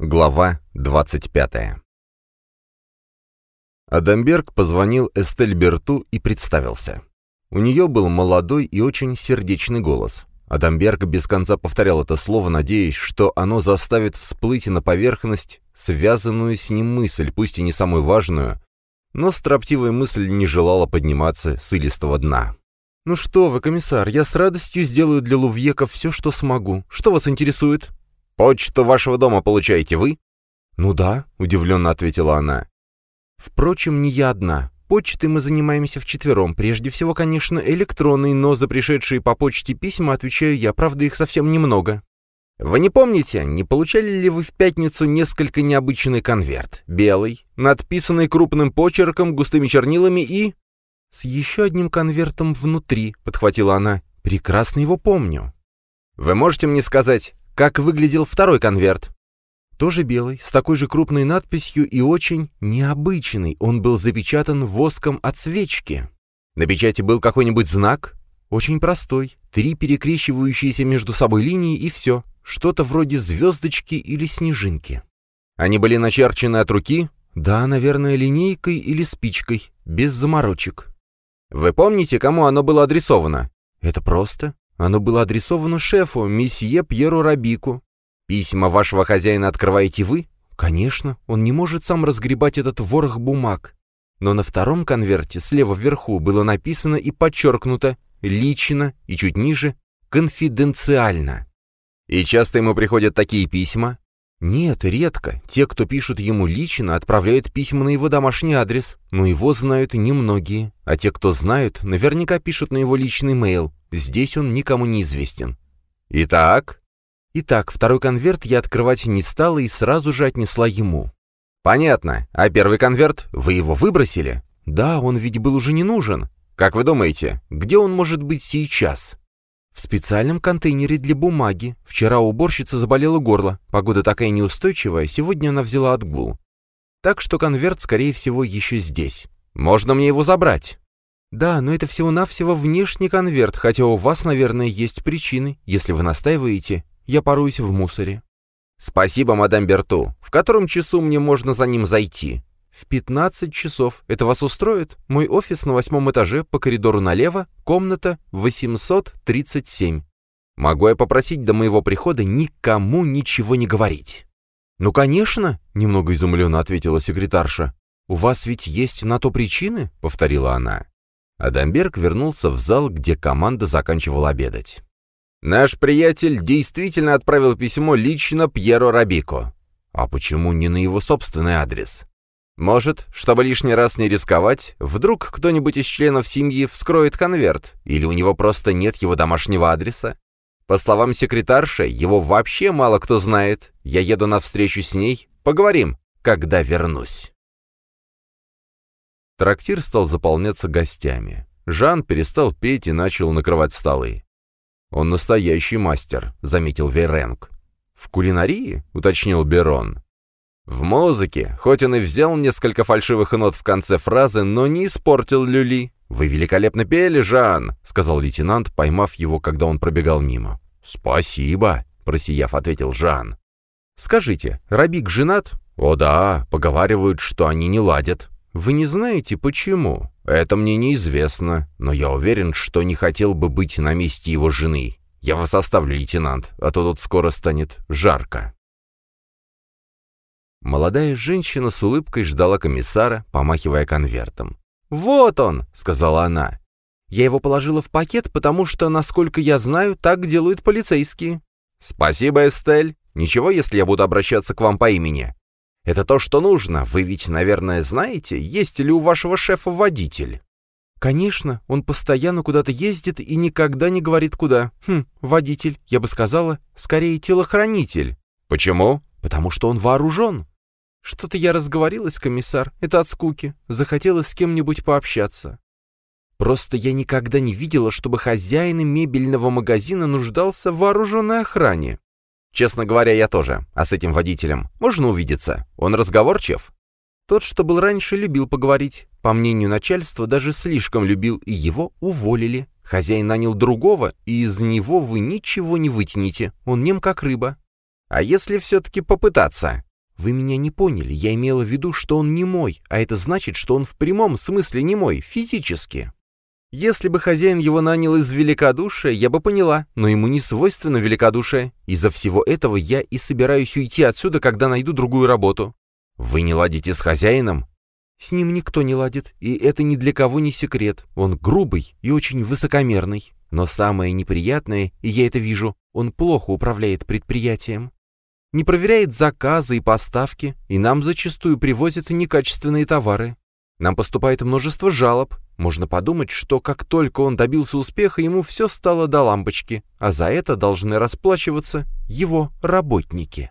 Глава 25 Адамберг позвонил Эстель Берту и представился. У нее был молодой и очень сердечный голос. Адамберг без конца повторял это слово, надеясь, что оно заставит всплыть на поверхность связанную с ним мысль, пусть и не самую важную, но строптивая мысль не желала подниматься с илистого дна. «Ну что вы, комиссар, я с радостью сделаю для Лувьеков все, что смогу. Что вас интересует?» «Почту вашего дома получаете вы?» «Ну да», — удивленно ответила она. «Впрочем, не я одна. Почтой мы занимаемся вчетвером. Прежде всего, конечно, электронной, но за пришедшие по почте письма отвечаю я, правда, их совсем немного». «Вы не помните, не получали ли вы в пятницу несколько необычный конверт? Белый, надписанный крупным почерком, густыми чернилами и...» «С еще одним конвертом внутри», — подхватила она. «Прекрасно его помню». «Вы можете мне сказать, как выглядел второй конверт? Тоже белый, с такой же крупной надписью и очень необычный. Он был запечатан воском от свечки. На печати был какой-нибудь знак? Очень простой. Три перекрещивающиеся между собой линии и все. Что-то вроде звездочки или снежинки. Они были начерчены от руки? Да, наверное, линейкой или спичкой, без заморочек. Вы помните, кому оно было адресовано? Это просто. Оно было адресовано шефу, месье Пьеру Рабику. Письма вашего хозяина открываете вы? Конечно, он не может сам разгребать этот ворох бумаг. Но на втором конверте слева вверху было написано и подчеркнуто «лично» и чуть ниже «конфиденциально». И часто ему приходят такие письма? Нет, редко. Те, кто пишут ему лично, отправляют письма на его домашний адрес, но его знают немногие. А те, кто знают, наверняка пишут на его личный мейл. Здесь он никому не известен. Итак? Итак, второй конверт я открывать не стала и сразу же отнесла ему. Понятно. А первый конверт? Вы его выбросили? Да, он ведь был уже не нужен. Как вы думаете, где он может быть сейчас? В специальном контейнере для бумаги. Вчера у уборщицы заболело горло. Погода такая неустойчивая, сегодня она взяла отгул. Так что конверт, скорее всего, еще здесь. Можно мне его забрать? Да, но это всего-навсего внешний конверт, хотя у вас, наверное, есть причины. Если вы настаиваете, я поруюсь в мусоре. Спасибо, мадам Берту. В котором часу мне можно за ним зайти? «В пятнадцать часов. Это вас устроит? Мой офис на восьмом этаже, по коридору налево, комната 837. Могу я попросить до моего прихода никому ничего не говорить?» «Ну, конечно», — немного изумленно ответила секретарша. «У вас ведь есть на то причины?» — повторила она. Адамберг вернулся в зал, где команда заканчивала обедать. «Наш приятель действительно отправил письмо лично Пьеро Рабико. А почему не на его собственный адрес?» Может, чтобы лишний раз не рисковать, вдруг кто-нибудь из членов семьи вскроет конверт, или у него просто нет его домашнего адреса? По словам секретарши, его вообще мало кто знает. Я еду на встречу с ней. Поговорим, когда вернусь. Трактир стал заполняться гостями. Жан перестал петь и начал накрывать столы. «Он настоящий мастер», — заметил Веренг. «В кулинарии?» — уточнил Берон. В музыке, хоть он и взял несколько фальшивых нот в конце фразы, но не испортил люли. «Вы великолепно пели, Жан», — сказал лейтенант, поймав его, когда он пробегал мимо. «Спасибо», — просияв, ответил Жан. «Скажите, Рабик женат?» «О да, поговаривают, что они не ладят». «Вы не знаете, почему?» «Это мне неизвестно, но я уверен, что не хотел бы быть на месте его жены. Я вас оставлю, лейтенант, а то тут скоро станет жарко». Молодая женщина с улыбкой ждала комиссара, помахивая конвертом. «Вот он!» — сказала она. «Я его положила в пакет, потому что, насколько я знаю, так делают полицейские». «Спасибо, Эстель. Ничего, если я буду обращаться к вам по имени. Это то, что нужно. Вы ведь, наверное, знаете, есть ли у вашего шефа водитель?» «Конечно, он постоянно куда-то ездит и никогда не говорит куда. Хм, водитель, я бы сказала, скорее телохранитель». «Почему?» «Потому что он вооружен». «Что-то я разговорилась, комиссар. Это от скуки. Захотелось с кем-нибудь пообщаться». «Просто я никогда не видела, чтобы хозяин мебельного магазина нуждался в вооруженной охране». «Честно говоря, я тоже. А с этим водителем можно увидеться? Он разговорчив?» Тот, что был раньше, любил поговорить. По мнению начальства, даже слишком любил, и его уволили. Хозяин нанял другого, и из него вы ничего не вытянете. Он нем как рыба. А если все-таки попытаться? Вы меня не поняли, я имела в виду, что он не мой, а это значит, что он в прямом смысле не мой, физически. Если бы хозяин его нанял из великодушия, я бы поняла, но ему не свойственно великодушие. Из-за всего этого я и собираюсь уйти отсюда, когда найду другую работу. Вы не ладите с хозяином? С ним никто не ладит, и это ни для кого не секрет. Он грубый и очень высокомерный. Но самое неприятное, и я это вижу, он плохо управляет предприятием не проверяет заказы и поставки, и нам зачастую привозят некачественные товары. Нам поступает множество жалоб. Можно подумать, что как только он добился успеха, ему все стало до лампочки, а за это должны расплачиваться его работники.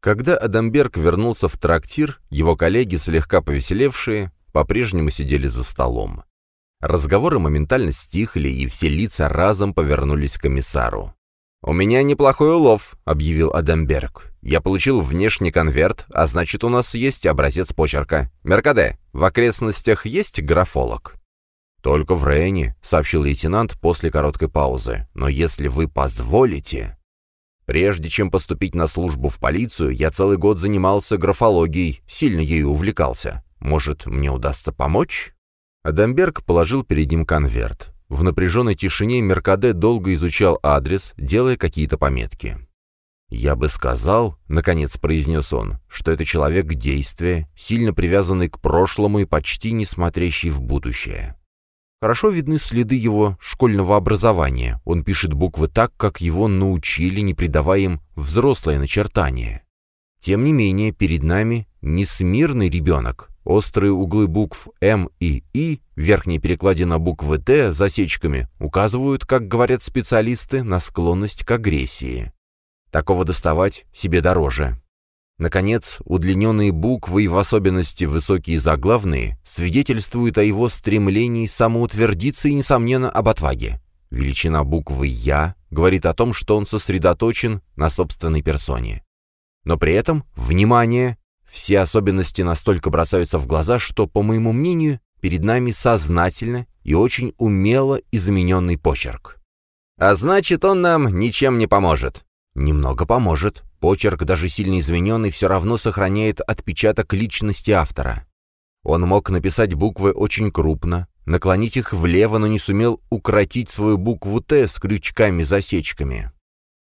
Когда Адамберг вернулся в трактир, его коллеги, слегка повеселевшие, по-прежнему сидели за столом. Разговоры моментально стихли, и все лица разом повернулись к комиссару. «У меня неплохой улов», — объявил Адамберг. «Я получил внешний конверт, а значит, у нас есть образец почерка. Меркаде, в окрестностях есть графолог?» «Только в Рейне», — сообщил лейтенант после короткой паузы. «Но если вы позволите...» «Прежде чем поступить на службу в полицию, я целый год занимался графологией, сильно ею увлекался. Может, мне удастся помочь?» Адамберг положил перед ним конверт. В напряженной тишине Меркаде долго изучал адрес, делая какие-то пометки. «Я бы сказал», — наконец произнес он, — «что это человек действия, сильно привязанный к прошлому и почти не смотрящий в будущее. Хорошо видны следы его школьного образования. Он пишет буквы так, как его научили, не придавая им взрослое начертание. Тем не менее, перед нами не смирный ребенок, Острые углы букв М и И, верхняя перекладина буквы Т засечками, указывают, как говорят специалисты, на склонность к агрессии. Такого доставать себе дороже. Наконец, удлиненные буквы и в особенности высокие заглавные свидетельствуют о его стремлении самоутвердиться и, несомненно, об отваге. Величина буквы «Я» говорит о том, что он сосредоточен на собственной персоне. Но при этом, внимание, все особенности настолько бросаются в глаза, что, по моему мнению, перед нами сознательно и очень умело измененный почерк. А значит, он нам ничем не поможет. Немного поможет. Почерк, даже сильно измененный, все равно сохраняет отпечаток личности автора. Он мог написать буквы очень крупно, наклонить их влево, но не сумел укоротить свою букву «Т» с крючками-засечками.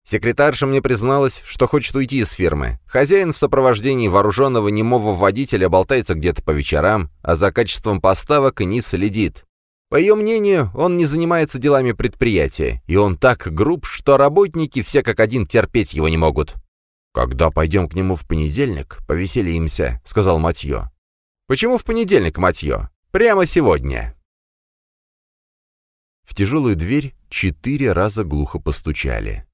Секретарша мне призналась, что хочет уйти из фирмы. Хозяин в сопровождении вооруженного немого водителя болтается где-то по вечерам, а за качеством поставок не следит. По ее мнению, он не занимается делами предприятия, и он так груб, что работники все как один терпеть его не могут. «Когда пойдем к нему в понедельник, повеселимся», — сказал Матье. «Почему в понедельник, Матье? Прямо сегодня». В тяжелую дверь четыре раза глухо постучали.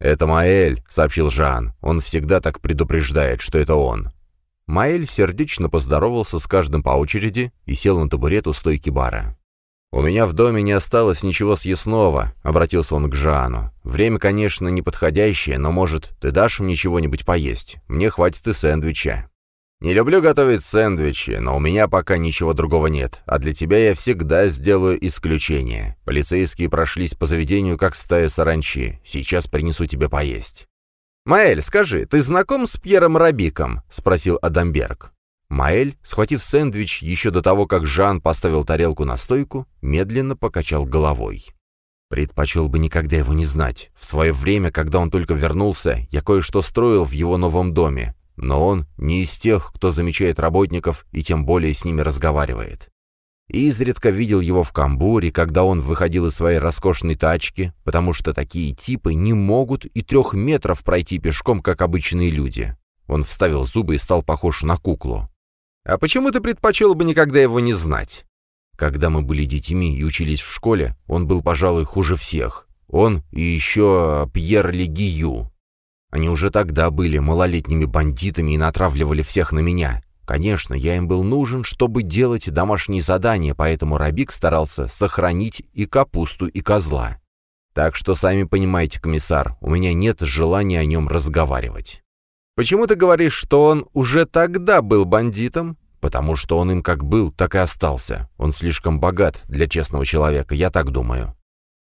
«Это Маэль», — сообщил Жан. «Он всегда так предупреждает, что это он». Маэль сердечно поздоровался с каждым по очереди и сел на табурет у стойки бара. «У меня в доме не осталось ничего съестного», — обратился он к Жану. «Время, конечно, неподходящее, но, может, ты дашь мне чего-нибудь поесть? Мне хватит и сэндвича». «Не люблю готовить сэндвичи, но у меня пока ничего другого нет, а для тебя я всегда сделаю исключение. Полицейские прошлись по заведению, как стая саранчи. Сейчас принесу тебе поесть». «Маэль, скажи, ты знаком с Пьером Рабиком?» — спросил Адамберг. Маэль, схватив сэндвич еще до того, как Жан поставил тарелку на стойку, медленно покачал головой. Предпочел бы никогда его не знать. В свое время, когда он только вернулся, я кое-что строил в его новом доме. Но он не из тех, кто замечает работников и тем более с ними разговаривает. Изредка видел его в камбуре, когда он выходил из своей роскошной тачки, потому что такие типы не могут и трех метров пройти пешком, как обычные люди. Он вставил зубы и стал похож на куклу. «А почему ты предпочел бы никогда его не знать?» Когда мы были детьми и учились в школе, он был, пожалуй, хуже всех. Он и еще Пьер Легию. Они уже тогда были малолетними бандитами и натравливали всех на меня. Конечно, я им был нужен, чтобы делать домашние задания, поэтому Рабик старался сохранить и капусту, и козла. Так что, сами понимаете, комиссар, у меня нет желания о нем разговаривать. Почему ты говоришь, что он уже тогда был бандитом? Потому что он им как был, так и остался. Он слишком богат для честного человека, я так думаю.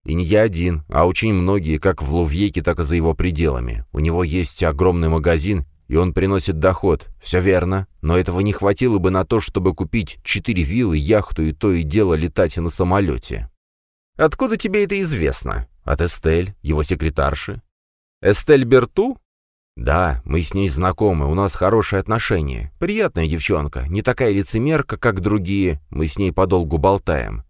И не я один, а очень многие, как в Лувьеке, так и за его пределами. У него есть огромный магазин, и он приносит доход. Все верно, но этого не хватило бы на то, чтобы купить четыре виллы, яхту и то и дело летать на самолете. Откуда тебе это известно? От Эстель, его секретарши? Эстель Берту? Да, мы с ней знакомы, у нас хорошие отношения. Приятная девчонка, не такая лицемерка, как другие, мы с ней подолгу болтаем.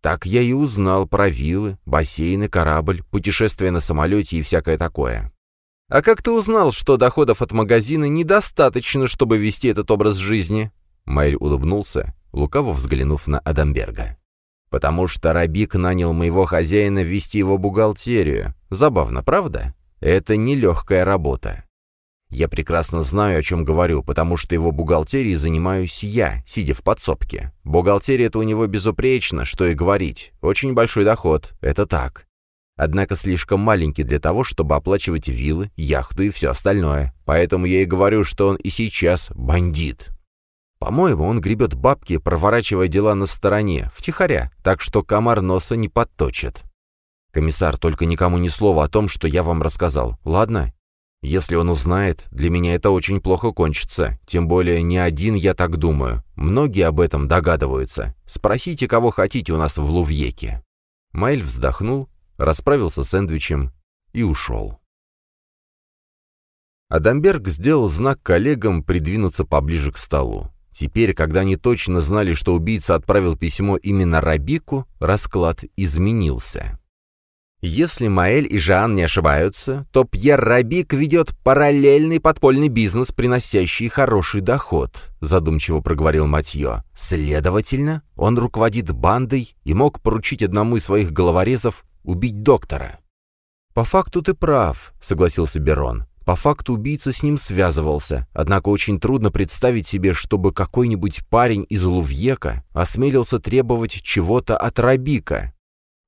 Так я и узнал про виллы, бассейны, корабль, путешествия на самолете и всякое такое. А как ты узнал, что доходов от магазина недостаточно, чтобы вести этот образ жизни? Майль улыбнулся, лукаво взглянув на Адамберга. «Потому что Рабик нанял моего хозяина вести его бухгалтерию. Забавно, правда? Это нелегкая работа. Я прекрасно знаю, о чем говорю, потому что его бухгалтерией занимаюсь я, сидя в подсобке. Бухгалтерия-то у него безупречна, что и говорить. Очень большой доход, это так. Однако слишком маленький для того, чтобы оплачивать виллы, яхту и все остальное. Поэтому я и говорю, что он и сейчас бандит. По-моему, он гребет бабки, проворачивая дела на стороне, втихаря, так что комар носа не подточит. Комиссар, только никому ни слова о том, что я вам рассказал, ладно? Если он узнает, для меня это очень плохо кончится. Тем более не один я так думаю. Многие об этом догадываются. Спросите, кого хотите у нас в Лувьеке». Майль вздохнул, расправился с сэндвичем и ушел. Адамберг сделал знак коллегам придвинуться поближе к столу. Теперь, когда они точно знали, что убийца отправил письмо именно Рабику, расклад изменился. Если Маэль и Жан не ошибаются, то Пьер Рабик ведет параллельный подпольный бизнес, приносящий хороший доход, задумчиво проговорил Матье. Следовательно, он руководит бандой и мог поручить одному из своих головорезов убить доктора. «По факту ты прав», — согласился Берон. По факту убийца с ним связывался, однако очень трудно представить себе, чтобы какой-нибудь парень из Лувьека осмелился требовать чего-то от Рабика,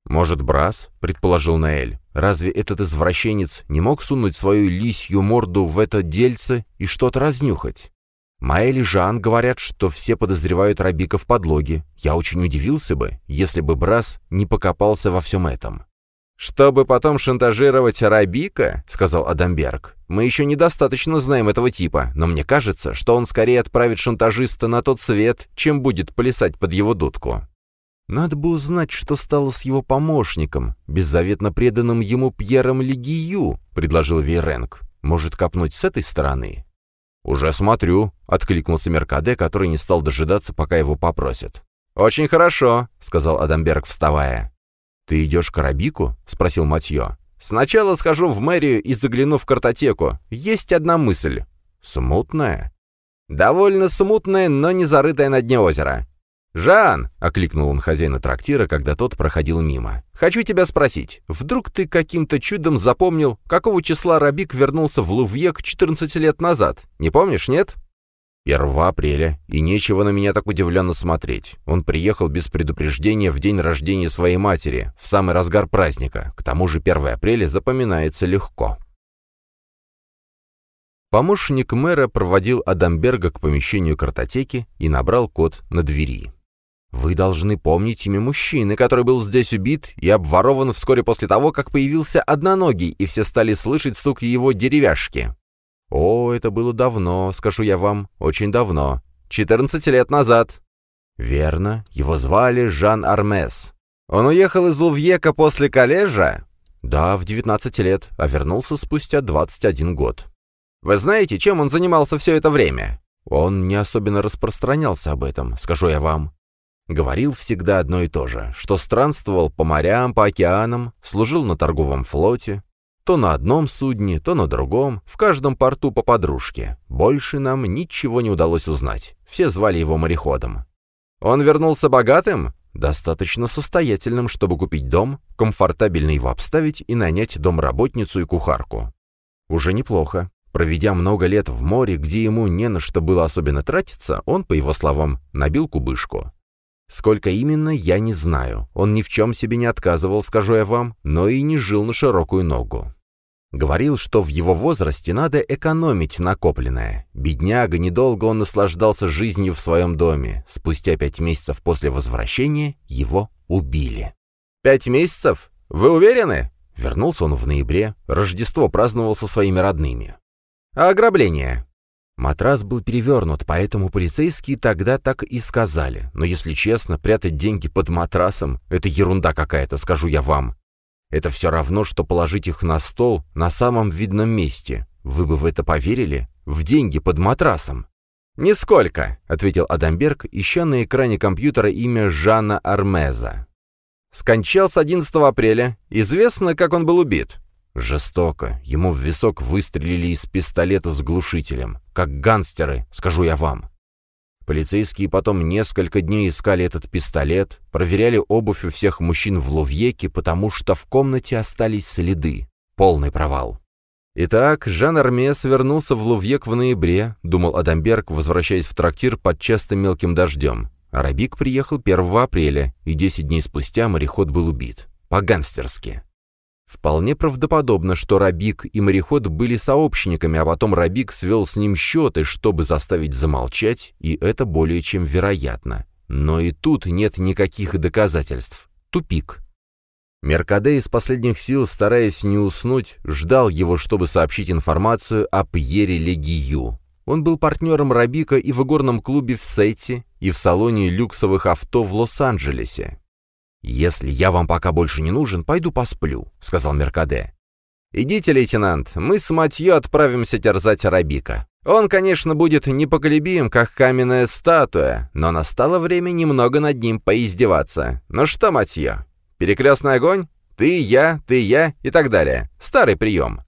«Может, Брас?» — предположил Наэль. «Разве этот извращенец не мог сунуть свою лисью морду в это дельце и что-то разнюхать?» Маэль и Жан говорят, что все подозревают Рабика в подлоге. Я очень удивился бы, если бы Брас не покопался во всем этом. «Чтобы потом шантажировать Рабика», — сказал Адамберг, — «мы еще недостаточно знаем этого типа, но мне кажется, что он скорее отправит шантажиста на тот свет, чем будет плясать под его дудку». Надо бы узнать, что стало с его помощником, беззаветно преданным ему Пьером Легию, — предложил Вейренг. Может, копнуть с этой стороны? «Уже смотрю», — откликнулся Меркаде, который не стал дожидаться, пока его попросят. «Очень хорошо», — сказал Адамберг, вставая. «Ты идешь к Арабику?» — спросил Матье. «Сначала схожу в мэрию и загляну в картотеку. Есть одна мысль». «Смутная?» «Довольно смутная, но не зарытая на дне озера. «Жан!» — окликнул он хозяина трактира, когда тот проходил мимо. «Хочу тебя спросить, вдруг ты каким-то чудом запомнил, какого числа Рабик вернулся в Лувьек 14 лет назад? Не помнишь, нет?» «1 апреля, и нечего на меня так удивленно смотреть. Он приехал без предупреждения в день рождения своей матери, в самый разгар праздника. К тому же 1 апреля запоминается легко». Помощник мэра проводил Адамберга к помещению картотеки и набрал код на двери. Вы должны помнить имя мужчины, который был здесь убит и обворован вскоре после того, как появился одноногий, и все стали слышать стук его деревяшки. О, это было давно, скажу я вам, очень давно. Четырнадцать лет назад. Верно, его звали Жан Армес. Он уехал из Лувьека после коллежа? Да, в девятнадцать лет, а вернулся спустя двадцать один год. Вы знаете, чем он занимался все это время? Он не особенно распространялся об этом, скажу я вам. Говорил всегда одно и то же, что странствовал по морям, по океанам, служил на торговом флоте, то на одном судне, то на другом, в каждом порту по подружке. Больше нам ничего не удалось узнать. Все звали его мореходом. Он вернулся богатым? Достаточно состоятельным, чтобы купить дом, комфортабельно его обставить и нанять домработницу и кухарку. Уже неплохо. Проведя много лет в море, где ему не на что было особенно тратиться, он, по его словам, набил кубышку. Сколько именно, я не знаю. Он ни в чем себе не отказывал, скажу я вам, но и не жил на широкую ногу. Говорил, что в его возрасте надо экономить накопленное. Бедняга, недолго он наслаждался жизнью в своем доме. Спустя пять месяцев после возвращения его убили. «Пять месяцев? Вы уверены?» Вернулся он в ноябре. Рождество праздновал со своими родными. А ограбление?» Матрас был перевернут, поэтому полицейские тогда так и сказали. Но, если честно, прятать деньги под матрасом — это ерунда какая-то, скажу я вам. Это все равно, что положить их на стол на самом видном месте. Вы бы в это поверили? В деньги под матрасом. «Нисколько», — ответил Адамберг, ища на экране компьютера имя Жана Армеза. «Скончался 11 апреля. Известно, как он был убит. Жестоко. Ему в висок выстрелили из пистолета с глушителем. Как гангстеры, скажу я вам. Полицейские потом несколько дней искали этот пистолет, проверяли обувь у всех мужчин в Лувьеке, потому что в комнате остались следы. Полный провал. Итак, Жан Армес вернулся в Лувьек в ноябре, думал Адамберг, возвращаясь в трактир под частым мелким дождем. Арабик приехал 1 апреля, и 10 дней спустя мореход был убит. По-гангстерски. Вполне правдоподобно, что Рабик и мореход были сообщниками, а потом Рабик свел с ним счеты, чтобы заставить замолчать, и это более чем вероятно. Но и тут нет никаких доказательств. Тупик. Меркаде из последних сил, стараясь не уснуть, ждал его, чтобы сообщить информацию о Пьере Легию. Он был партнером Рабика и в игорном клубе в Сейте, и в салоне люксовых авто в Лос-Анджелесе. «Если я вам пока больше не нужен, пойду посплю», — сказал Меркаде. «Идите, лейтенант, мы с Матьё отправимся терзать Арабика. Он, конечно, будет непоколебим, как каменная статуя, но настало время немного над ним поиздеваться. Ну что, Матьё, перекрестный огонь? Ты, я, ты, я и так далее. Старый прием».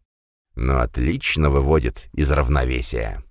Но отлично выводит из равновесия.